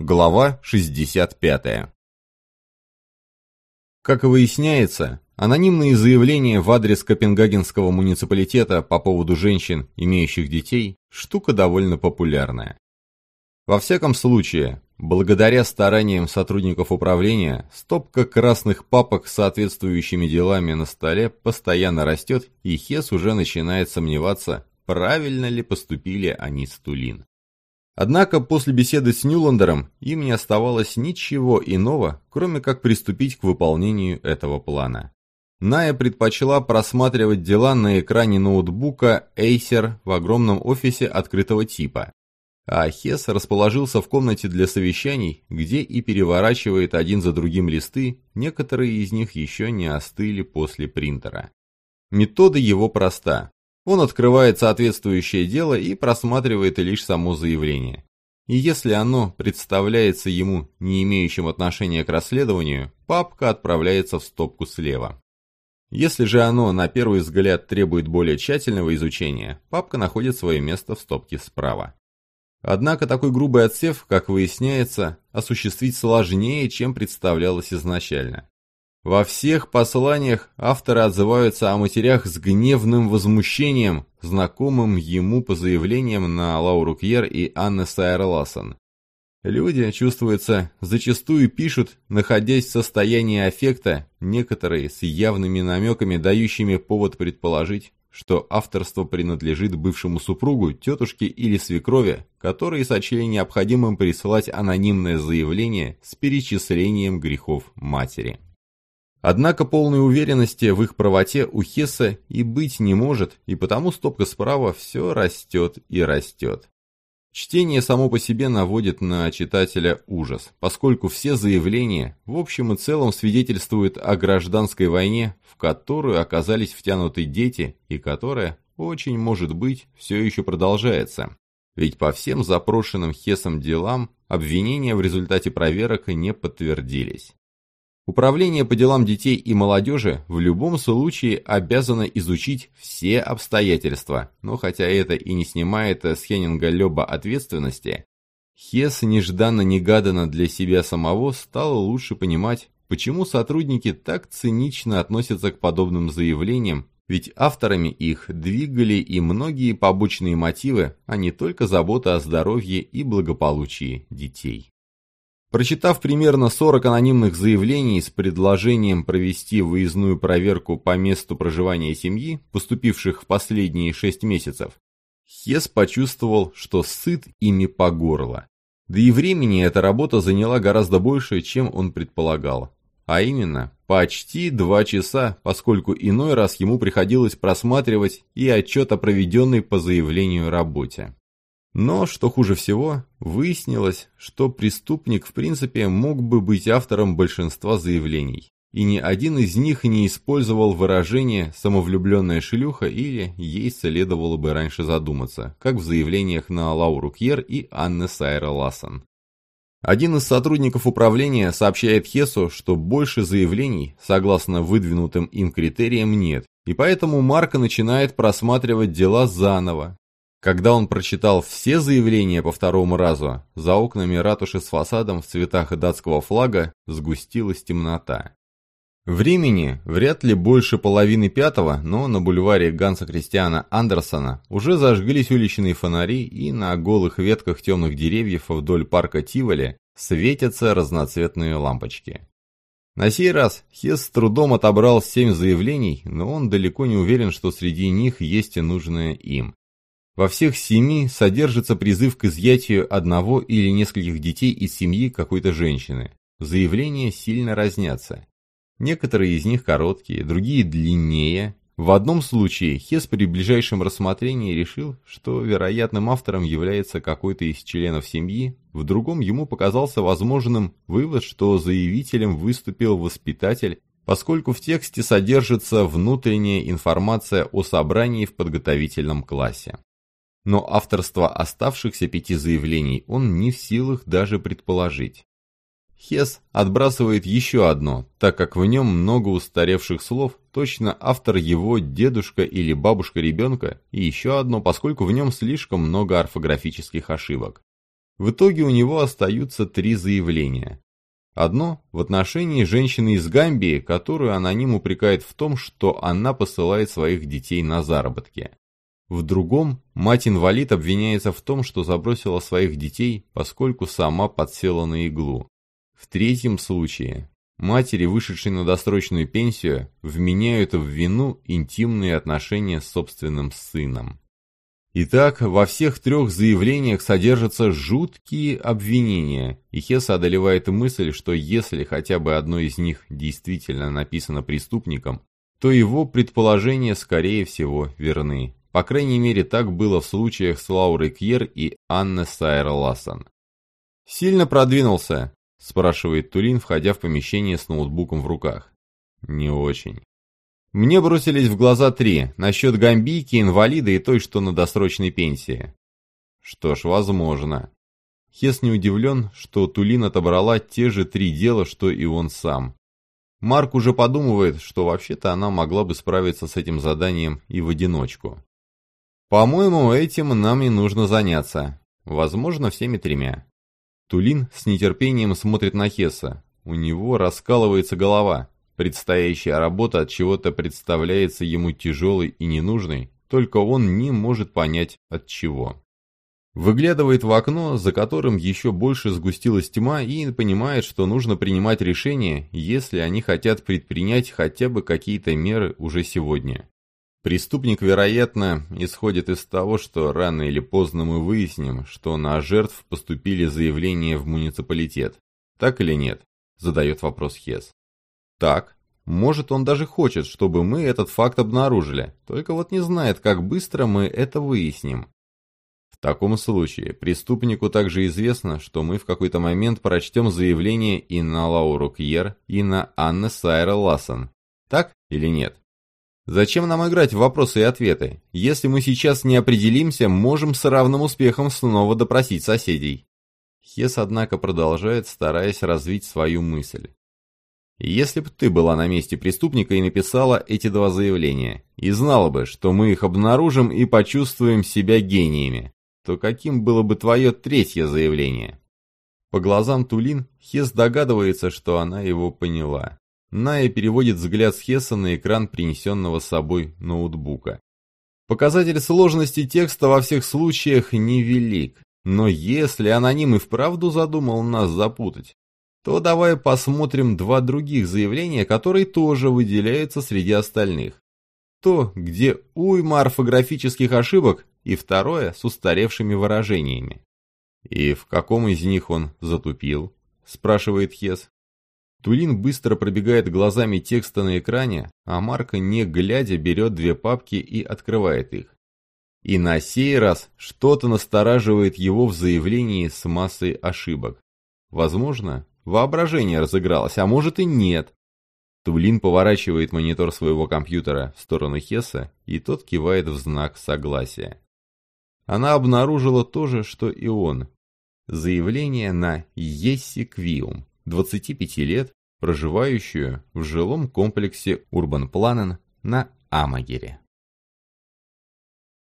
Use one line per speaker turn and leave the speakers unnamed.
Глава 65. Как выясняется, анонимные заявления в адрес Копенгагенского муниципалитета по поводу женщин, имеющих детей, штука довольно популярная. Во всяком случае, благодаря стараниям сотрудников управления, стопка красных папок с соответствующими делами на столе постоянно растет, и Хес уже начинает сомневаться, правильно ли поступили они с Тулин. Однако после беседы с Нюландером им не оставалось ничего иного, кроме как приступить к выполнению этого плана. Ная предпочла просматривать дела на экране ноутбука Acer в огромном офисе открытого типа, а Хес расположился в комнате для совещаний, где и переворачивает один за другим листы, некоторые из них еще не остыли после принтера. Метода его проста. Он открывает соответствующее дело и просматривает лишь само заявление. И если оно представляется ему не имеющим отношения к расследованию, папка отправляется в стопку слева. Если же оно на первый взгляд требует более тщательного изучения, папка находит свое место в стопке справа. Однако такой грубый отсев, как выясняется, осуществить сложнее, чем представлялось изначально. Во всех посланиях авторы отзываются о матерях с гневным возмущением, знакомым ему по заявлениям на Лауру Кьер и Анны Сайер Лассен. Люди, чувствуется, зачастую пишут, находясь в состоянии аффекта, некоторые с явными намеками, дающими повод предположить, что авторство принадлежит бывшему супругу, тетушке или свекрови, которые сочли необходимым присылать анонимное заявление с перечислением грехов матери. Однако полной уверенности в их правоте у Хесса и быть не может, и потому стопка справа все растет и растет. Чтение само по себе наводит на читателя ужас, поскольку все заявления в общем и целом свидетельствуют о гражданской войне, в которую оказались втянуты дети и которая, очень может быть, все еще продолжается. Ведь по всем запрошенным Хессом делам обвинения в результате проверок не подтвердились. Управление по делам детей и молодежи в любом случае обязано изучить все обстоятельства, но хотя это и не снимает с Хеннинга Лёба ответственности, Хес нежданно-негаданно для себя самого стало лучше понимать, почему сотрудники так цинично относятся к подобным заявлениям, ведь авторами их двигали и многие побочные мотивы, а не только забота о здоровье и благополучии детей. Прочитав примерно 40 анонимных заявлений с предложением провести выездную проверку по месту проживания семьи, поступивших в последние 6 месяцев, Хес почувствовал, что сыт ими по горло. Да и времени эта работа заняла гораздо больше, чем он предполагал. А именно, почти два часа, поскольку иной раз ему приходилось просматривать и отчет о проведенной по заявлению работе. Но, что хуже всего, выяснилось, что преступник в принципе мог бы быть автором большинства заявлений. И ни один из них не использовал выражение «самовлюбленная шлюха» или «ей следовало бы раньше задуматься», как в заявлениях на Лауру Кьер и Анны Сайра Лассен. Один из сотрудников управления сообщает Хесу, что больше заявлений, согласно выдвинутым им критериям, нет, и поэтому Марка начинает просматривать дела заново, когда он прочитал все заявления по второму разу, за окнами ратуши с фасадом в цветах датского флага сгустилась темнота. Времени вряд ли больше половины пятого, но на бульваре Ганса Кристиана Андерсона уже зажглись уличные фонари и на голых ветках темных деревьев вдоль парка Тиволи светятся разноцветные лампочки. На сей раз Хес с трудом отобрал семь заявлений, но он далеко не уверен, что среди них есть и нужное им. Во всех семи содержится призыв к изъятию одного или нескольких детей из семьи какой-то женщины. Заявления сильно разнятся. Некоторые из них короткие, другие длиннее. В одном случае Хес при ближайшем рассмотрении решил, что вероятным автором является какой-то из членов семьи, в другом ему показался возможным вывод, что заявителем выступил воспитатель, поскольку в тексте содержится внутренняя информация о собрании в подготовительном классе но авторство оставшихся пяти заявлений он не в силах даже предположить. Хес отбрасывает еще одно, так как в нем много устаревших слов, точно автор его дедушка или бабушка ребенка, и еще одно, поскольку в нем слишком много орфографических ошибок. В итоге у него остаются три заявления. Одно в отношении женщины из Гамбии, которую аноним упрекает в том, что она посылает своих детей на заработки. В другом мать-инвалид обвиняется в том, что забросила своих детей, поскольку сама подсела на иглу. В третьем случае матери, вышедшей на досрочную пенсию, вменяют в вину интимные отношения с собственным сыном. Итак, во всех трех заявлениях содержатся жуткие обвинения, и Хесса одолевает мысль, что если хотя бы одно из них действительно написано преступником, то его предположения, скорее всего, верны. По крайней мере, так было в случаях с Лаурой Кьер и Анной Сайер Лассен. «Сильно продвинулся?» – спрашивает Тулин, входя в помещение с ноутбуком в руках. «Не очень». Мне бросились в глаза три, насчет гамбийки, инвалида и той, что на досрочной пенсии. Что ж, возможно. Хес не удивлен, что Тулин отобрала те же три дела, что и он сам. Марк уже подумывает, что вообще-то она могла бы справиться с этим заданием и в одиночку. По-моему, этим нам и нужно заняться. Возможно, всеми тремя. Тулин с нетерпением смотрит на Хесса. У него раскалывается голова. Предстоящая работа от чего-то представляется ему тяжелой и ненужной, только он не может понять от чего. Выглядывает в окно, за которым еще больше сгустилась тьма и понимает, что нужно принимать решения, если они хотят предпринять хотя бы какие-то меры уже сегодня. Преступник, вероятно, исходит из того, что рано или поздно мы выясним, что на жертв поступили заявления в муниципалитет. Так или нет? Задает вопрос Хес. Так. Может, он даже хочет, чтобы мы этот факт обнаружили, только вот не знает, как быстро мы это выясним. В таком случае, преступнику также известно, что мы в какой-то момент прочтем заявление и на Лауру Кьер, и на Анны Сайра Лассен. Так или нет? Зачем нам играть в вопросы и ответы? Если мы сейчас не определимся, можем с равным успехом снова допросить соседей. Хес, однако, продолжает, стараясь развить свою мысль. Если бы ты была на месте преступника и написала эти два заявления, и знала бы, что мы их обнаружим и почувствуем себя гениями, то каким было бы твое третье заявление? По глазам Тулин Хес догадывается, что она его поняла. Ная переводит взгляд с Хесса на экран принесенного с собой ноутбука. Показатель сложности текста во всех случаях невелик, но если аноним и вправду задумал нас запутать, то давай посмотрим два других заявления, которые тоже выделяются среди остальных. То, где уйма орфографических ошибок, и второе с устаревшими выражениями. «И в каком из них он затупил?» – спрашивает Хес. Тулин быстро пробегает глазами текста на экране, а Марка, не глядя, берет две папки и открывает их. И на сей раз что-то настораживает его в заявлении с массой ошибок. Возможно, Воображение разыгралось, а может и нет. Тулин поворачивает монитор своего компьютера в сторону Хесса, и тот кивает в знак согласия. Она обнаружила то же, что и он. Заявление на Есси Квиум, 25 лет, проживающую в жилом комплексе Урбан Планен на Амагере.